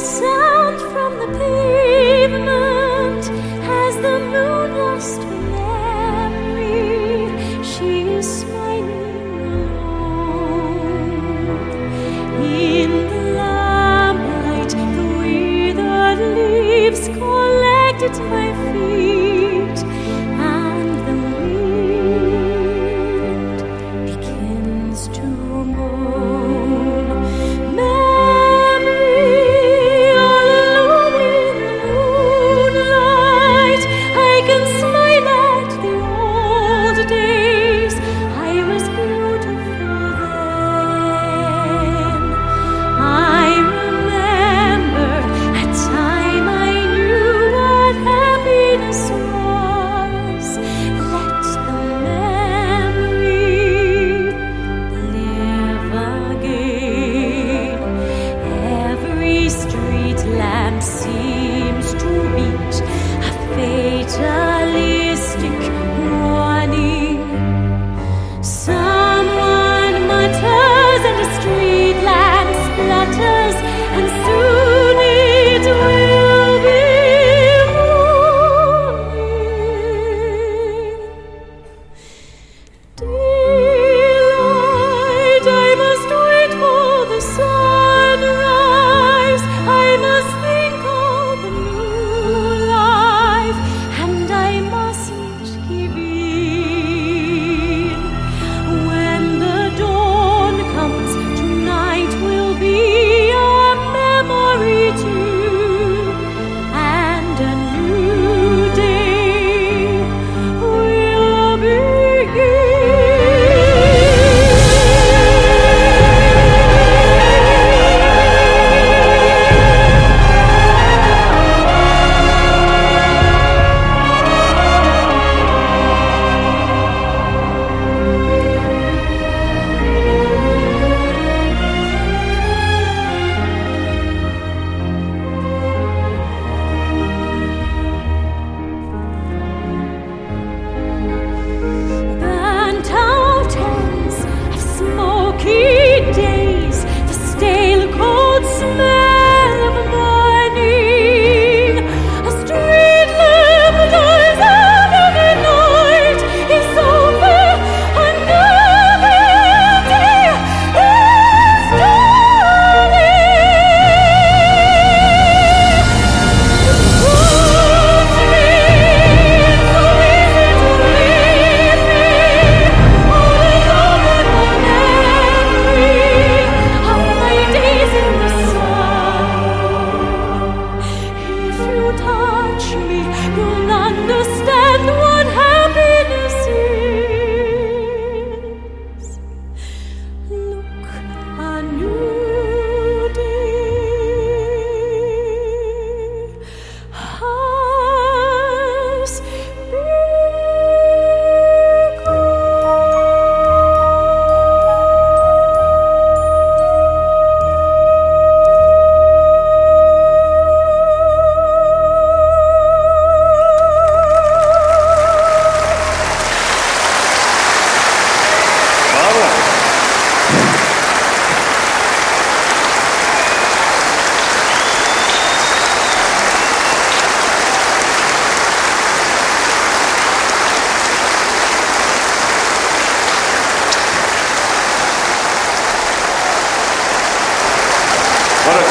sound from the pavement. Has the moon lost me?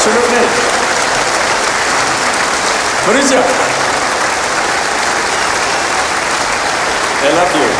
Absolutely. Welt. Mauricio. I love you.